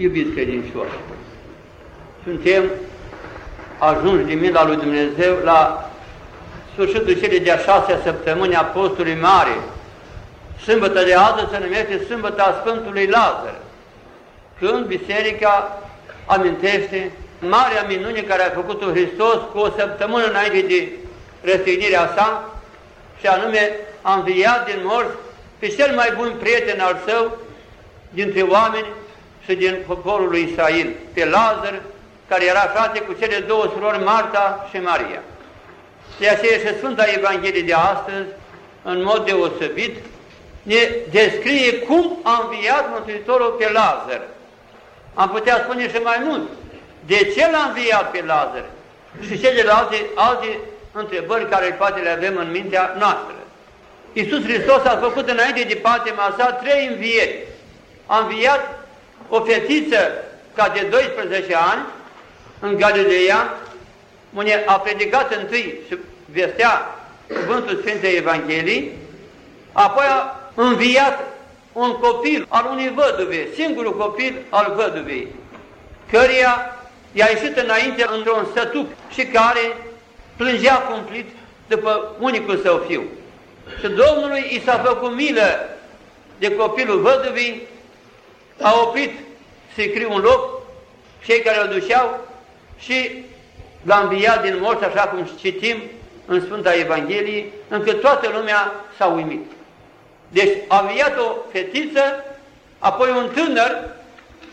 Iubiți credincioși, suntem ajunși din mila lui Dumnezeu la sfârșitul celei de-a șasea săptămâni a postului mare. Sâmbătă de azi se numește Sâmbăta Sfântului Lazar, când Biserica amintește marea minune care a făcut-o Hristos cu o săptămână înainte de răstignirea sa, și anume a înviat din morți pe cel mai bun prieten al său dintre oameni și din poporul lui Israel, pe Lazar, care era frate cu cele două surori, Marta și Maria. De aceea și Sfânta Evanghelie de astăzi, în mod deosebit, ne descrie cum a înviat Mântuitorul pe Lazar. Am putea spune și mai mult. De ce l-a înviat pe Lazar? Și celelalte alte întrebări care poate le avem în mintea noastră. Iisus Hristos a făcut înainte de patima sa trei învieri. A înviat o fetiță ca de 12 ani în Galileea, unde a predicat întâi și vestea cuvântul Sfintei Evangheliei, apoi a înviat un copil al unui văduve, singurul copil al văduvei, căreia i-a ieșit înainte într-un sătuc și care plângea cumplit după unicul său fiu. Și Domnului i s-a făcut milă de copilul văduvii, a oprit să-i scriu un loc, cei care îl duceau și l-a înviat din morți, așa cum citim în Sfânta Evanghelie, încât toată lumea s-a uimit. Deci a înviat o fetiță, apoi un tânăr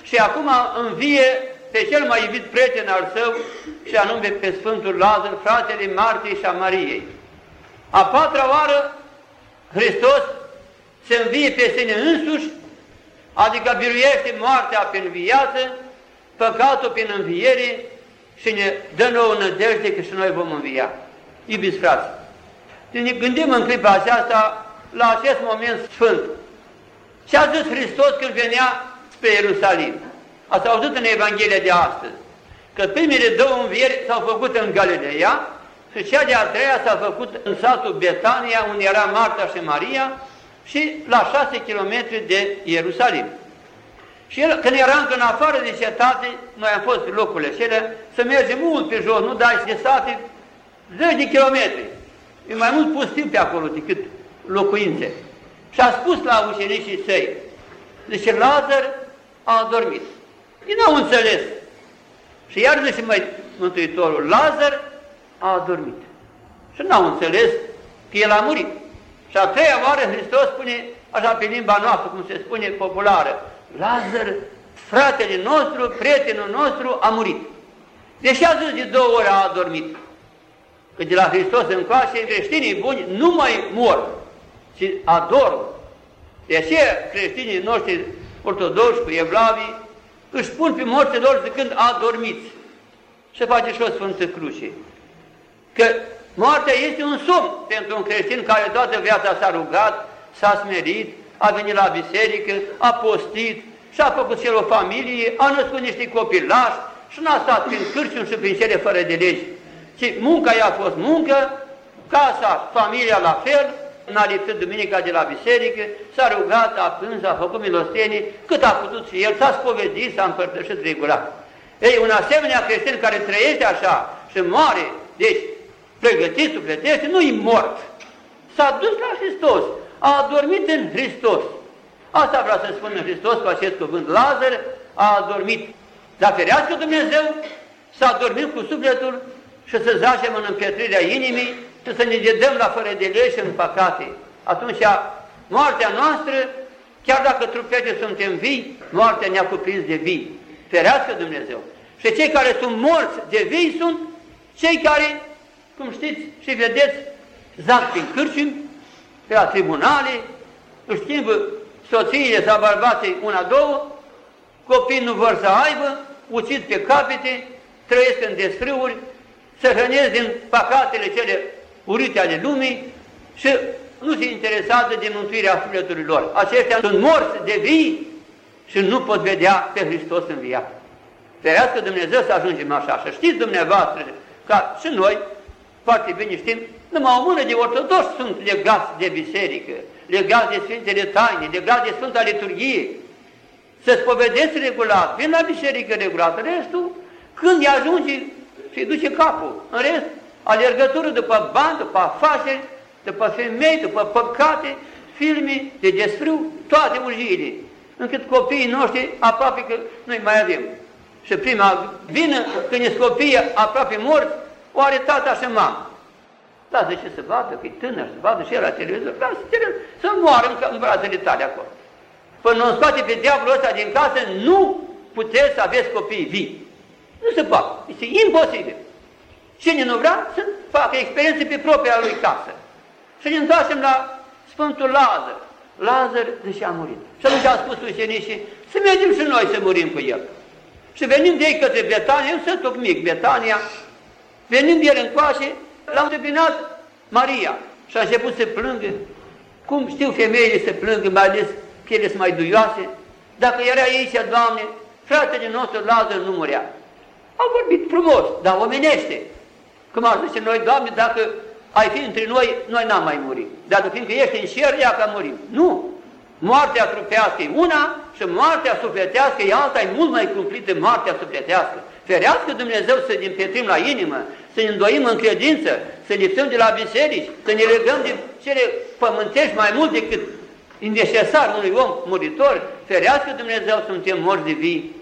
și acum învie pe cel mai iubit prieten al său și anume pe Sfântul Lazar, fratele Martei și a Mariei. A patra oară Hristos se învie pe sine însuși, adică biruiește moartea prin viață, păcatul prin înviere și ne dă nouă nădejde că și noi vom învia. Iubiți frați, ne gândim în clipa aceasta la acest moment sfânt. Ce a zis Hristos când venea spre Ierusalim? Ați auzit în Evanghelia de astăzi că primele două învieri s-au făcut în Galileea și cea de-a treia s-a făcut în satul Betania, unde era Marta și Maria, și la șase kilometri de Ierusalim. Și el, când era încă în afară de cetate, noi am fost locurile cele, să merge mult pe jos, nu dați de sate, zeci de kilometri. E mai mult pustiu pe acolo decât locuințe. Și a spus la ucenicii săi, zice, Lazar a dormit. Ei n-au înțeles. Și iar zice mai Mântuitorul, Lazar a dormit. Și n-au înțeles că el a murit. Și a treia oară Hristos spune, așa pe limba noastră, cum se spune populară, Lazar, fratele nostru, prietenul nostru, a murit. Deși a zis de două ori a adormit. Că de la Hristos încoace, creștinii buni nu mai mor, ci adorm. De aceea creștinii noștri ortodoxi cu evlavii își pun pe morții lor zicând adormiți. Și face și o Sfântă Cruce. Că moartea este un somn pentru un creștin care toată viața s-a rugat, s-a smerit, a venit la biserică, a postit și a făcut el o familie, a născut niște copilași și n-a stat prin cârciuni și prin cele fără de legi. Ci munca i-a fost muncă, casa, familia la fel, n-a lipsit duminica de la biserică, s-a rugat, a plâns, a făcut milostenii, cât a putut și el, s-a spovedit, s-a împărtășit regulat. Ei, un asemenea creștin care trăiește așa și moare, deci pregătit, sufletește, nu-i mort. S-a dus la Hristos, a adormit în Hristos. Asta vrea să spună Hristos cu acest cuvânt. Lazar a adormit. Dar ferească Dumnezeu să adormim cu sufletul și să zacem în împietrirea inimii și să ne dedăm la fără de lege și în păcate. Atunci moartea noastră, chiar dacă trupete suntem vii, moartea ne-a cuprins de vii. Ferească Dumnezeu. Și cei care sunt morți de vii sunt cei care, cum știți și vedeți, zac prin cârciumi, pe la tribunale, își schimbă soțiile sau bărbații una, două, copiii nu vor să aibă, ucid pe capete, trăiesc în desfrâuri, se hrănesc din păcatele cele urite ale lumii și nu se interesează de mântuirea sufletului lor. Aceștia sunt morți de vii și nu pot vedea pe Hristos înviat. Ferească Dumnezeu să ajungem așa. Și știți dumneavoastră, ca și noi, foarte bine știm, numai o mână de ortodoxi sunt legați de biserică, legați de Sfintele Taine, legați de Sfânta Liturghie. să spovedeți regulat, vin la biserică regulat, restul, când îi ajunge, și duce capul. În rest, alergătură după bani, după afaceri, după femei, după păcate, filme de desfriu, toate urgiile, încât copiii noștri aproape că noi mai avem. Și prima vină, când e copiii aproape morți, o are tata și mama. Lasă ce să vadă, că e tânăr, să vadă și el la televizor, lasă să moară în, în brațele tale acolo. Până nu scoate pe diavolul ăsta din casă, nu puteți să aveți copii vii. Nu se poate. Este imposibil. Cine nu vrea să facă experiențe pe propria lui casă. Și ne întoarcem la Sfântul Lazar. Lazar deși a murit. Și atunci a spus ucenicii, să mergem și noi să murim cu el. Și venim de ei către Betania, eu sunt mic, Betania, venim de el în coașe, l-au întâmpinat Maria și a început să plângă. Cum știu femeile să plângă, mai ales că ele sunt mai duioase. Dacă era aici, Doamne, fratele nostru Lazar nu murea. Au vorbit frumos, dar omenește. Cum ar zice noi, Doamne, dacă ai fi între noi, noi n-am mai murit. Dacă fiindcă ești în șer, ia că murim. Nu! Moartea trupească e una și moartea sufletească e alta, e mult mai cumplită moartea sufletească. Ferească Dumnezeu să ne împietrim la inimă, să ne îndoim în credință, să lipsăm de la biserici, să ne legăm de cele pământești mai mult decât e necesar unui om muritor. Ferească Dumnezeu, suntem morți de vii,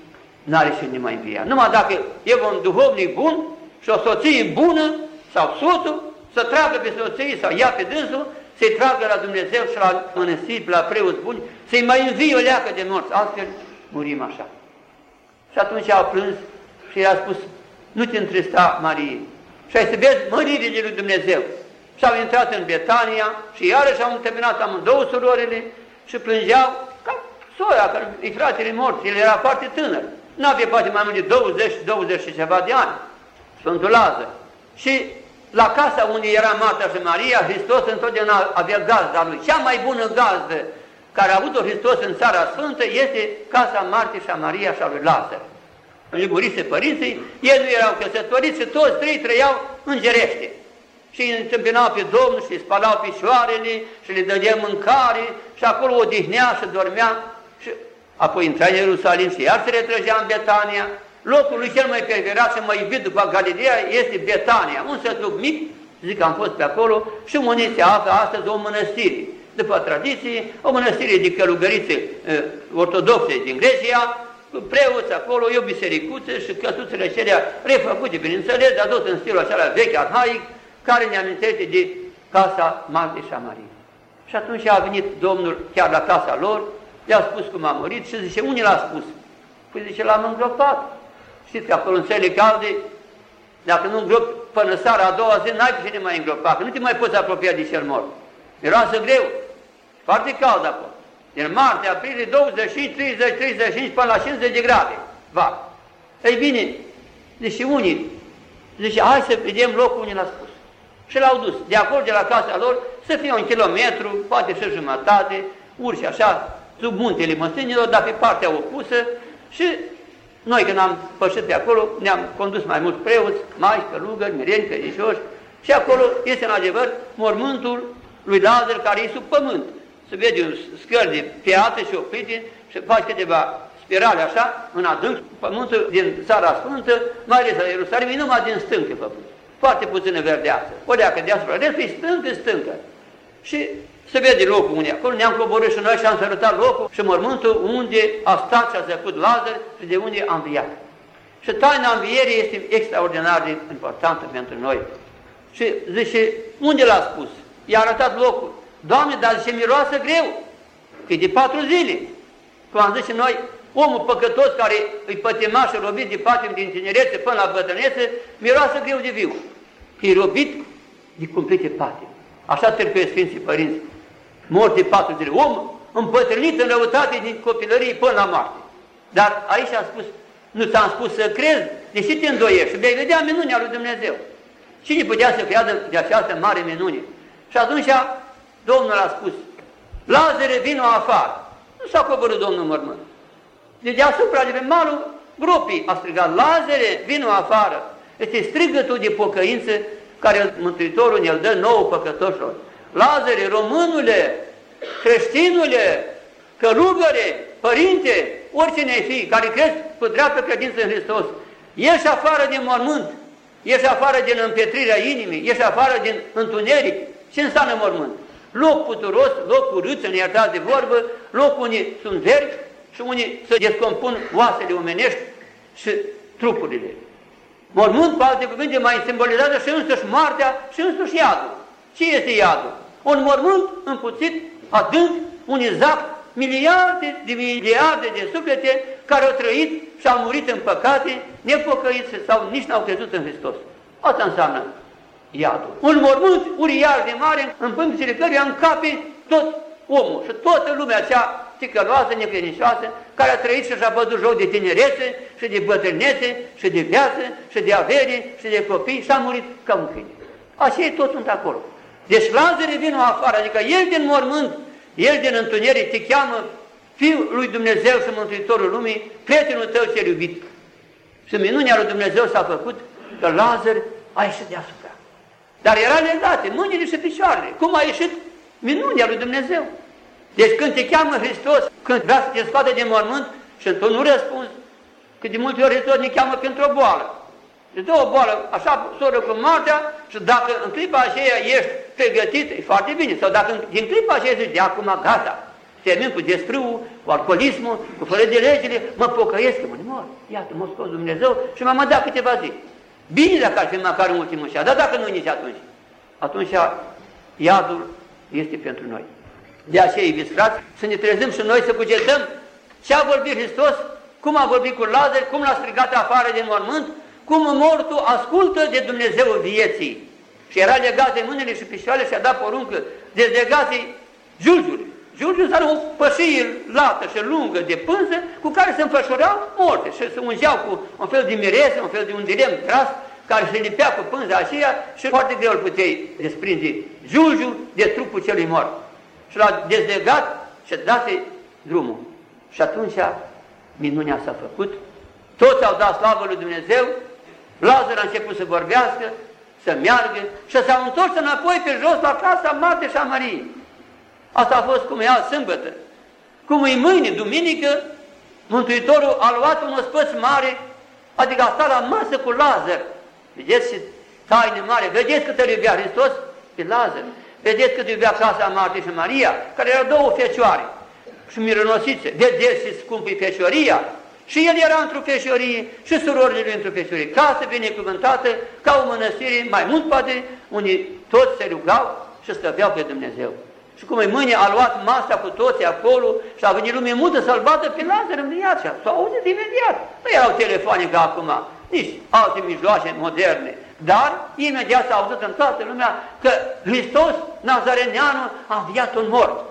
n-are și ne mai învia. Numai dacă e un duhovnic bun și o soție bună sau soțul, să tragă pe soție sau ia pe dânsul, să-i tragă la Dumnezeu și la mănăstiri, la preoți buni, să-i mai învie o leacă de morți, altfel murim așa. Și atunci au plâns și i-a spus, nu te întrista, Marie, și ai să vezi măririle lui Dumnezeu. Și au intrat în Betania și iarăși au întâmpinat amândouă surorile și plângeau ca soia, că e fratele mort, el era foarte tânăr. Nu avea poate mai mult de 20, 20 și ceva de ani, Sfântul Lazar. Și la casa unde era Marta și Maria, Hristos întotdeauna avea gazda lui. Cea mai bună gazdă care a avut-o Hristos în Țara Sfântă este casa Martei și a Maria și a lui Lazar. Îi murise părinții, ei nu erau căsătoriți și toți trei trăiau îngerește. Și îi întâmpinau pe Domnul și îi spalau picioarele și le dădea mâncare și acolo odihnea și dormea. Și apoi intra în Ierusalim și iar se retrăgea în Betania Locul lui cel mai preferat și mai iubit după Galileea este Betania, un sătuc mic, zic că am fost pe acolo, și unii se află astăzi o mănăstire. După tradiție, o mănăstire de călugărițe uh, ortodoxe din Grecia, cu preoți acolo, e o bisericuță și căsuțele acelea refăcute, bineînțeles, dar tot în stilul acela vechi, arhaic, care ne amintește de casa Martei și a Marie. Și atunci a venit Domnul chiar la casa lor, le-a spus cum a murit și zice, unii l-a spus? Păi zice, l-am îngropat. Știți că acolo în țările calde, dacă nu îngrop până seara a doua zi, n-ai cine mai îngropa, că nu te mai poți apropia de cel mort. Era să greu, foarte cald acolo. Din martie, aprilie, 25, 30, 35 până la 50 de grade. Va. Ei bine, deci unii, zice, hai să vedem locul unde l-a spus. Și l-au dus, de acolo, de la casa lor, să fie un kilometru, poate și jumătate, urși așa, sub muntele măslinilor, dar pe partea opusă, și noi când am pășit pe acolo, ne-am condus mai mulți preoți, mai, călugări, mireni, credincioși, și acolo este în adevăr mormântul lui Lazar care e sub pământ. Se vede un scăr de piatră și oprite și face câteva spirale așa, în adânc, pământul din țara Sfântă, mai ales la Ierusalim, e numai din stâncă făcut. Foarte puțină verdeață. O leacă deasupra, restul e stâncă, stâncă. Și se vede locul unde acolo, ne-am coborât și noi și am sărutat locul și mormântul unde a stat și a zăcut Lazar și de unde a înviat. Și taina învierii este extraordinar de importantă pentru noi. Și zice, unde l-a spus? I-a arătat locul. Doamne, dar zice, miroasă greu, că e de patru zile. Cum am zis și noi, omul păcătos care îi pătima și robit de patim din tinerețe până la bătrânețe, miroasă greu de viu. Că e robit de cumplite patim. Așa trebuie Sfinții Părinți mort de patru zile. Om împătrânit în răutate din copilărie până la moarte. Dar aici a spus, nu ți-am spus să crezi, deși te îndoiești și vei vedea minunea lui Dumnezeu. Cine putea să creadă de această mare minune? Și atunci Domnul a spus, Lazare, vino afară. Nu s-a coborât Domnul mormânt. De deasupra, de pe malul gropii, a strigat, Lazare, vino afară. Este strigătul de pocăință care Mântuitorul ne-l dă nouă păcătoșilor. Lazare, românule, creștinule, călugăre, părinte, oricine ai fi, care crezi cu dreaptă credință în Hristos, ieși afară din mormânt, ieși afară din împietrirea inimii, ieși afară din întuneric. Ce înseamnă mormânt? Loc puturos, loc urât, să ne iertați de vorbă, loc unii sunt verzi și unii se descompun oasele omenești și trupurile. Mormânt, cu alte cuvinte, mai simbolizează și însuși moartea și însuși iadul. Ce este iadul? Un mormânt împuțit, adânc, un izac, miliarde de miliarde de suflete care au trăit și au murit în păcate, nepocăiți sau nici n-au crezut în Hristos. Asta înseamnă iadul. Un mormânt uriaș de mare, în pâncile căruia încape tot omul și toată lumea cea ticăloasă, necredincioasă, care a trăit și și-a văzut joc de tinerețe și de bătrânețe și de viață și de avere și de copii și a murit ca un câine. Așa e tot sunt acolo. Deci Lazare vine afară, adică el din mormânt, el din întuneric te cheamă Fiul lui Dumnezeu și Mântuitorul lumii, prietenul tău cel iubit. Și minunea lui Dumnezeu s-a făcut că Lazar a ieșit deasupra. Dar era legate, mâinile și picioarele. Cum a ieșit minunea lui Dumnezeu? Deci când te cheamă Hristos, când vrea să te scoate din mormânt și tu nu răspunzi, că de multe ori Hristos ne cheamă pentru o boală. Îți dă o boală, așa, soră cu moartea și dacă în clipa aceea ești pregătit, e foarte bine. Sau dacă din clipa aceea zici, de acum gata, termin cu desfrâul, cu alcoolismul, cu fără de legile, mă pocăiesc, mă mor. Iată, mă scos Dumnezeu și m-am dat câteva zi. Bine dacă ar fi măcar în ultimul șa, dar dacă nu nici atunci, atunci iadul este pentru noi. De aceea, iubiți frați, să ne trezim și noi să cugetăm ce a vorbit Hristos, cum a vorbit cu Lazar, cum l-a strigat afară din mormânt, cum mortul ascultă de Dumnezeu vieții. Și era legat de mâinile și picioarele și a dat poruncă, dezlegați Giulgiului. Giulgiul înseamnă o pășie lată și lungă de pânză cu care se înfășurau morte și se ungeau cu un fel de mirese, un fel de un direm tras care se lipea cu pânza aceea și foarte greu îl puteai desprinde Giulgiul de trupul celui mort. Și l-a dezlegat și dase drumul. Și atunci minunea s-a făcut, toți au dat slavă lui Dumnezeu, Lazar a început să vorbească, să meargă și s-au întors înapoi pe jos la casa Marte și a Mariei. Asta a fost cum ea sâmbătă. Cum e mâine, duminică, Mântuitorul a luat un ospăț mare, adică a stat la masă cu Lazar. Vedeți ce taine mare, vedeți cât îl iubea Hristos pe Lazar. Vedeți cât iubea casa Marte și Maria, care erau două fecioare și mironosițe. Vedeți ce scumpă fecioria, și el era într-o feșorie și surorile lui într-o feșorie. Casă binecuvântată, ca o mănăstire, mai mult poate, unii toți se rugau și stăveau pe Dumnezeu. Și cum e mâine a luat masa cu toți acolo și a venit lumea multă să-l vadă pe Lazar în viață. S-a auzit imediat. Nu erau telefoane ca acum, nici alte mijloace moderne. Dar imediat s-a auzit în toată lumea că Hristos, Nazareneanul, a înviat un mort.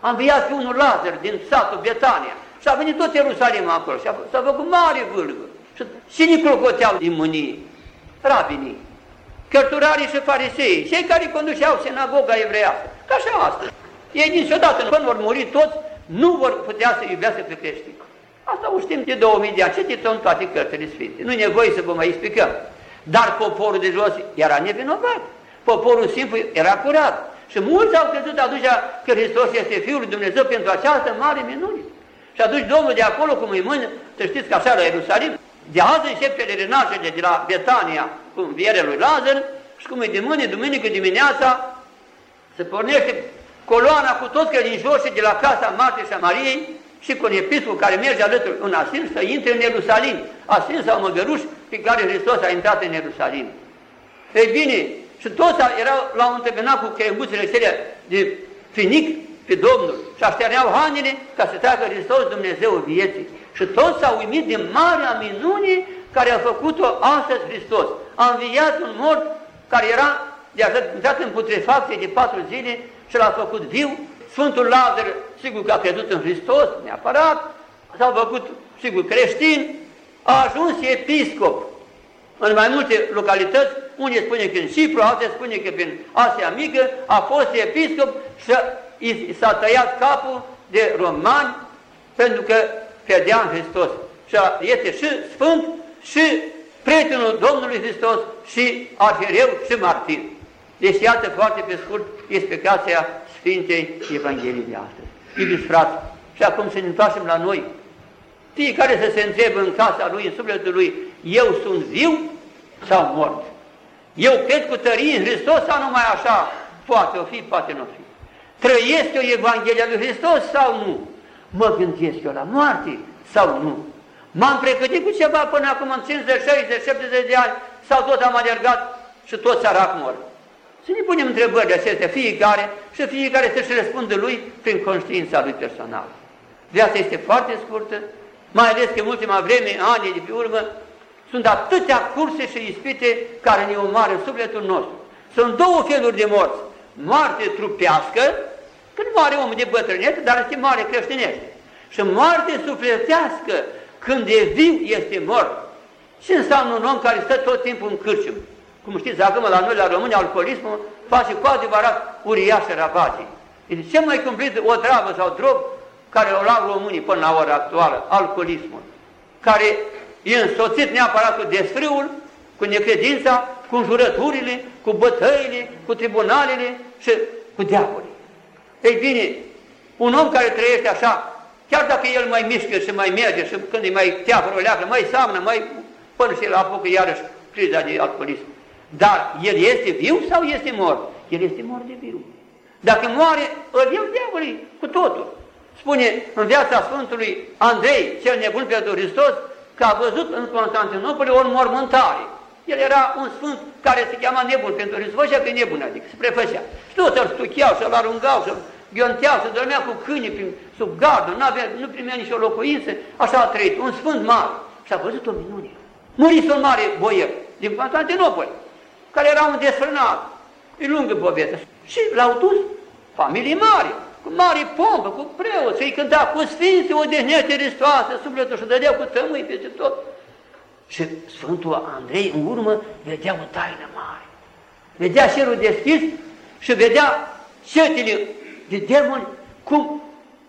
A înviat unul Lazar din satul Betania. Și a venit tot Ierusalim acolo și s-a făcut mare vâlvă. Și cine clocoteau din mânie? Rabinii, cărturarii și farisei, cei care conduceau sinagoga evreiască. Ca și astăzi. Ei niciodată, până vor muri toți, nu vor putea să iubească pe creștini. Asta o știm de 2000 de ani, citit în toate cărțile sfinte. Nu e nevoie să vă mai explicăm. Dar poporul de jos era nevinovat. Poporul simplu era curat. Și mulți au crezut atunci că Hristos este Fiul lui Dumnezeu pentru această mare minune. Și atunci Domnul de acolo, cum îi mână, să știți că așa la Ierusalim, de azi începe pelerinașele de la Betania cu învierea lui Lazar și cum e de mâine, duminică dimineața, se pornește coloana cu toți credincioșii de la casa Martei și a Mariei și cu un episcop care merge alături un asin să intre în Ierusalim, asin sau măgăruș pe care Hristos a intrat în Ierusalim. Ei bine, și toți erau la un cu cremuțele cele de finic pe Domnul și așterneau hainele ca să treacă Hristos Dumnezeu vieții. Și toți s-au uimit de marea minune care a făcut-o astăzi Hristos. A înviat un mort care era de a intrat în putrefacție de patru zile și l-a făcut viu. Sfântul Lazar, sigur că a crezut în Hristos, neapărat, s-au făcut, sigur, creștin, a ajuns episcop în mai multe localități, unii spune că în Cipru, alții spune că prin Asia Mică, a fost episcop și și s-a tăiat capul de romani pentru că credea în Hristos. Și este și Sfânt și prietenul Domnului Hristos și arhiereu și martir. Deci iată foarte pe scurt explicația Sfintei Evangheliei de astăzi. Iubiți frați, și acum să ne întoarcem la noi. Fiecare să se întrebe în casa lui, în sufletul lui, eu sunt viu sau mort? Eu cred cu tărie în Hristos sau numai așa? Poate o fi, poate nu fi. Trăiesc eu Evanghelia lui Hristos sau nu? Mă gândesc eu la moarte sau nu? M-am pregătit cu ceva până acum în 50, 60, 70 de ani sau tot am alergat și tot sărac mor. Să ne punem întrebările acestea fiecare și fiecare să-și răspundă lui prin conștiința lui personală. Viața este foarte scurtă, mai ales că în ultima vreme, ani de pe urmă, sunt atâtea curse și ispite care ne omoară sufletul nostru. Sunt două feluri de morți. Moarte trupească, când moare omul de bătrânețe, dar este moare creștinește. Și moarte sufletească, când e viu, este mort. Ce înseamnă un om care stă tot timpul în cârcium? Cum știți, acum la noi, la români, alcoolismul face cu adevărat uriașe rabate. Este cel mai cumplit o travă sau drog care o lau românii până la ora actuală, alcoolismul, care e însoțit neapărat cu desfrâul, cu necredința, cu înjurăturile, cu bătăile, cu tribunalele și cu diavolii. Ei bine, un om care trăiește așa, chiar dacă el mai mișcă și mai merge și când îi mai teafără o leacă, mai seamnă, mai până și la apucă iarăși criza de alcoolism. Dar el este viu sau este mort? El este mort de viu. Dacă moare, îl iau diavolii cu totul. Spune în viața Sfântului Andrei, cel nebun pentru Hristos, că a văzut în Constantinopol o înmormântare. El era un sfânt care se cheama nebun pentru Hristos, făcea că nebun, adică se prefăcea. Și tot îl stucheau și îl arungau și ghionteau, și dormea cu câinii prin, sub gardă, nu, avea, nu primea nicio locuință, așa a trăit, un sfânt mare. Și a văzut o minune. Murise un mare boier din Constantinopol, care era un desfrânat, e lungă poveste. Și l-au dus familii mari, cu mare pompă, cu preoți, îi cânta cu sfinți, o dehnește ristoasă, sufletul și dădea cu tămâi peste tot. Și Sfântul Andrei în urmă vedea o taină mare. Vedea cerul deschis și vedea cetile de demoni cum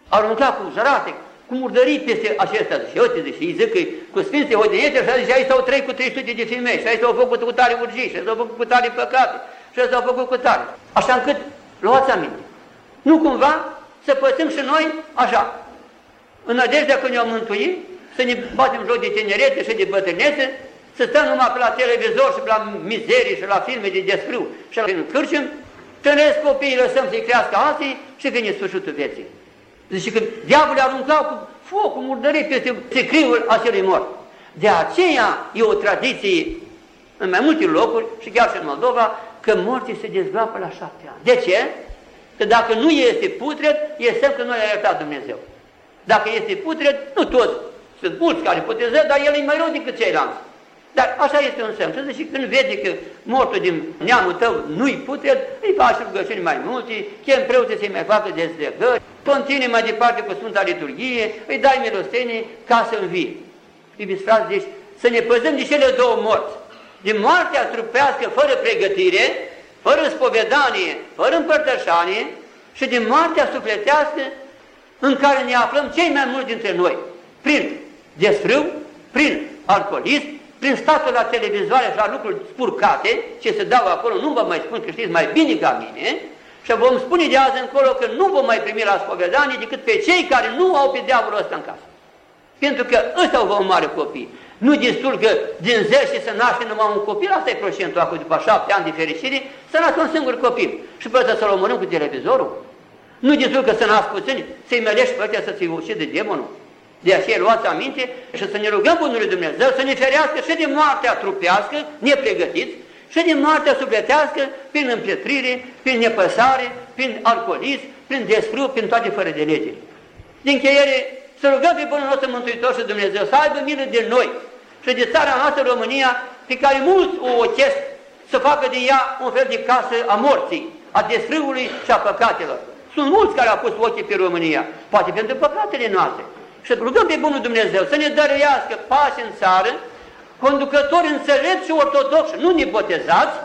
arunca cu zărate, cum urdări peste acestea. Și uite, și îi zic că cu Sfinții Hodinete și zice, aici s-au trei cu 300 de femei, și aici s-au făcut cu tare urgii, și s-au făcut cu tare păcate, și s-au făcut cu tare. Așa încât luați aminte. Nu cumva să pățim și noi așa, în nădejdea că ne-am mântuit, să ne batem joc de tinerete și de bătrânețe, să stăm numai pe la televizor și pe la mizerii și la filme de desfriu și la cârcium, tânăresc copiii, lăsăm să-i crească alții și vine sfârșitul vieții. Zice că diavolul aruncau cu foc, cu murdării peste secriul acelui mort. De aceea e o tradiție în mai multe locuri și chiar și în Moldova, că morții se dezgroapă la șapte ani. De ce? Că dacă nu este putred, e semn că nu l-a iertat Dumnezeu. Dacă este putred, nu toți. Sunt mulți care putrezează, dar el e mai rău decât ceilalți. Dar așa este un semn. Și când vede că mortul din neamul tău nu-i putred, îi faci rugăciuni mai multe, chem preoții să-i mai facă dezlegări, continui mai departe cu Sfânta Liturghie, îi dai milostenie ca să învii. Iubiți frați, deci să ne păzăm de cele două morți. Din moartea trupească fără pregătire fără spovedanie, fără împărtășanie și din moartea sufletească în care ne aflăm cei mai mulți dintre noi, prin desfrâu, prin alcoolism, prin statul la televizoare și la lucruri spurcate, ce se dau acolo, nu vă mai spun că știți mai bine ca mine, și vom spune de azi încolo că nu vom mai primi la spovedanie decât pe cei care nu au pe diavolul ăsta în casă. Pentru că ăsta vom mare copii. Nu destul că din 10 să naște numai un copil, asta e procentul acum după șapte ani de fericire, să nască un singur copil. Și pe să-l omorâm cu televizorul? Nu destul că să nască puțini, să-i melești pe ăștia să ți ucide demonul. De aceea luați aminte și să ne rugăm Bunului Dumnezeu să ne ferească și de moartea trupească, nepregătiți, și din moartea sufletească, prin împietrire, prin nepăsare, prin alcoolism, prin desfru, prin toate fără de lege. Din încheiere, să rugăm pe Bunul nostru Mântuitor și Dumnezeu să aibă milă de noi și de țara noastră România, pe care mulți o ochesc să facă de ea un fel de casă a morții, a desfrâului și a păcatelor. Sunt mulți care au pus ochii pe România, poate pentru păcatele noastre. Și rugăm pe Bunul Dumnezeu să ne dăruiască pași în țară, conducători înțelepți și ortodoxi, nu nebotezați,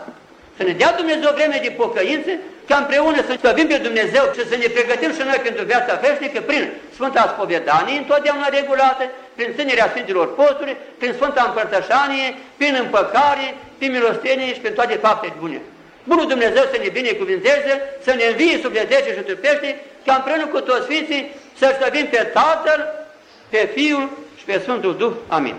să ne dea Dumnezeu vreme de pocăință, ca împreună să slăbim pe Dumnezeu și să ne pregătim și noi pentru viața veșnică prin Sfânta Spovedanie, întotdeauna regulată, prin ținerea Sfinților Posturi, prin Sfânta Împărtășanie, prin împăcare, prin milostenie și prin toate faptele bune. Bunul Dumnezeu să ne binecuvinteze, să ne învie sufletește și trupește, ca împreună cu toți Sfinții să slăbim pe Tatăl, pe Fiul și pe Sfântul Duh. Amin.